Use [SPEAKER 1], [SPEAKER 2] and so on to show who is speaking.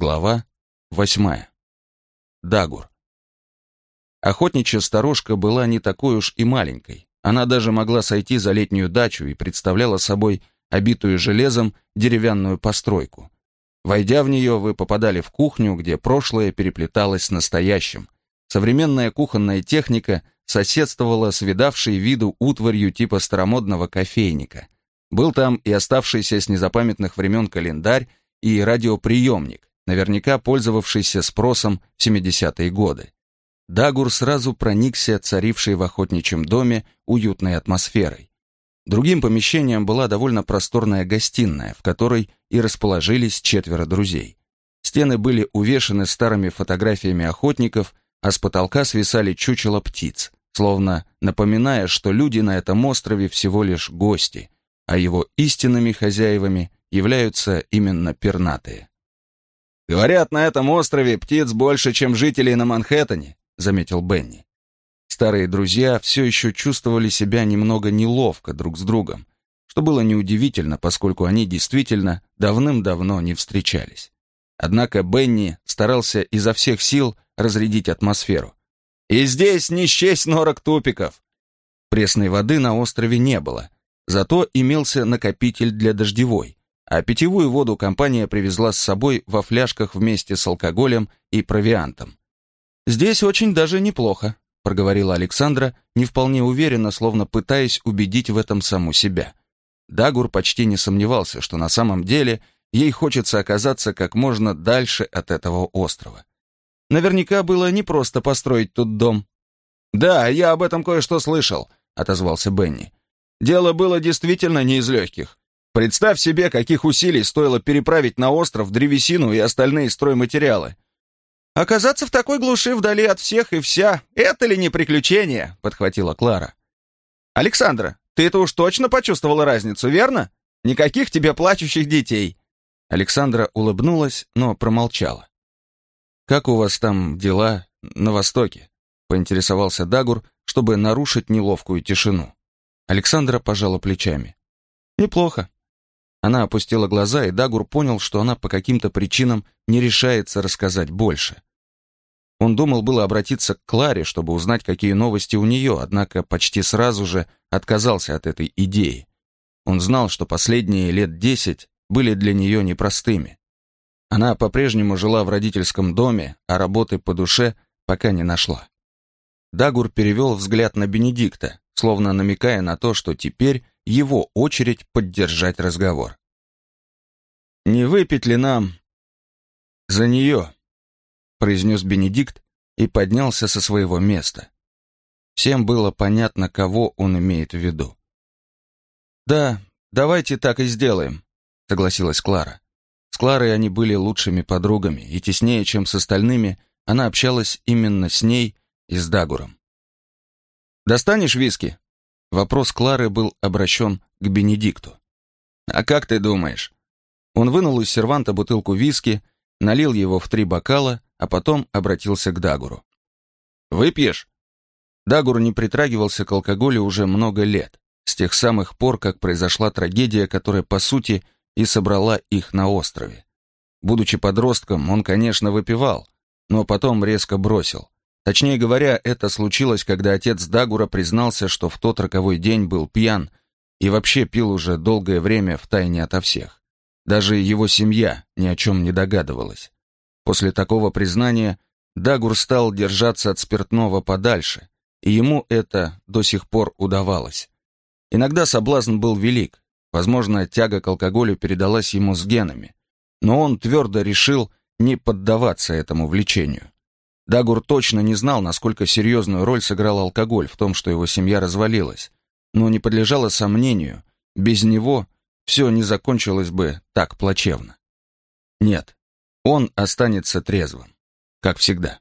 [SPEAKER 1] Глава восьмая. Дагур. Охотничья сторожка была не такой уж и маленькой. Она даже могла сойти за летнюю дачу и представляла собой обитую железом деревянную постройку. Войдя в нее, вы попадали в кухню, где прошлое переплеталось с настоящим. Современная кухонная техника соседствовала с видавшей виду утварью типа старомодного кофейника. Был там и оставшийся с незапамятных времен календарь, и радиоприемник, наверняка пользовавшийся спросом в 70-е годы. Дагур сразу проникся царившей в охотничьем доме уютной атмосферой. Другим помещением была довольно просторная гостиная, в которой и расположились четверо друзей. Стены были увешаны старыми фотографиями охотников, а с потолка свисали чучело птиц, словно напоминая, что люди на этом острове всего лишь гости, а его истинными хозяевами являются именно пернатые.
[SPEAKER 2] «Говорят, на этом острове птиц больше, чем жителей на Манхэттене», — заметил Бенни.
[SPEAKER 1] Старые друзья все еще чувствовали себя немного неловко друг с другом, что было неудивительно, поскольку они действительно давным-давно не встречались. Однако Бенни старался изо всех сил разрядить атмосферу.
[SPEAKER 2] «И здесь не счесть норок тупиков!»
[SPEAKER 1] Пресной воды на острове не было, зато имелся накопитель для дождевой, а питьевую воду компания привезла с собой во фляжках вместе с алкоголем и провиантом. «Здесь очень даже неплохо», — проговорила Александра, не вполне уверенно, словно пытаясь убедить в этом саму себя. Дагур почти не сомневался, что на самом деле ей хочется оказаться как можно дальше от этого острова. Наверняка было непросто построить тут дом.
[SPEAKER 2] «Да, я об этом кое-что слышал», — отозвался Бенни. «Дело было действительно не из легких. Представь себе, каких усилий стоило переправить на остров древесину и остальные стройматериалы.
[SPEAKER 3] «Оказаться в такой глуши вдали от всех и вся — это ли не приключение?» — подхватила Клара. «Александра, ты это уж точно почувствовала разницу, верно? Никаких тебе плачущих детей!»
[SPEAKER 1] Александра улыбнулась, но промолчала. «Как у вас там дела на Востоке?» — поинтересовался Дагур, чтобы нарушить неловкую тишину. Александра пожала плечами. «Неплохо. Она опустила глаза, и Дагур понял, что она по каким-то причинам не решается рассказать больше. Он думал было обратиться к Кларе, чтобы узнать, какие новости у нее, однако почти сразу же отказался от этой идеи. Он знал, что последние лет десять были для нее непростыми. Она по-прежнему жила в родительском доме, а работы по душе пока не нашла. Дагур перевел взгляд на Бенедикта, словно намекая на то, что теперь его очередь поддержать разговор. «Не выпить ли нам за нее?» произнес Бенедикт и поднялся со своего места. Всем было понятно, кого он имеет в виду. «Да, давайте так и сделаем», — согласилась Клара. С Кларой они были лучшими подругами, и теснее, чем с остальными, она общалась именно с ней и с Дагуром. «Достанешь виски?» Вопрос Клары был обращен к Бенедикту. «А как ты думаешь?» Он вынул из серванта бутылку виски, налил его в три бокала, а потом обратился к Дагуру. «Выпьешь?» Дагур не притрагивался к алкоголю уже много лет, с тех самых пор, как произошла трагедия, которая, по сути, и собрала их на острове. Будучи подростком, он, конечно, выпивал, но потом резко бросил. Точнее говоря, это случилось, когда отец Дагура признался, что в тот роковой день был пьян и вообще пил уже долгое время втайне ото всех. Даже его семья ни о чем не догадывалась. После такого признания Дагур стал держаться от спиртного подальше, и ему это до сих пор удавалось. Иногда соблазн был велик, возможно, тяга к алкоголю передалась ему с генами, но он твердо решил не поддаваться этому влечению. Дагур точно не знал, насколько серьезную роль сыграл алкоголь в том, что его семья развалилась, но не подлежало сомнению, без него все не закончилось бы так плачевно. Нет, он останется трезвым, как всегда.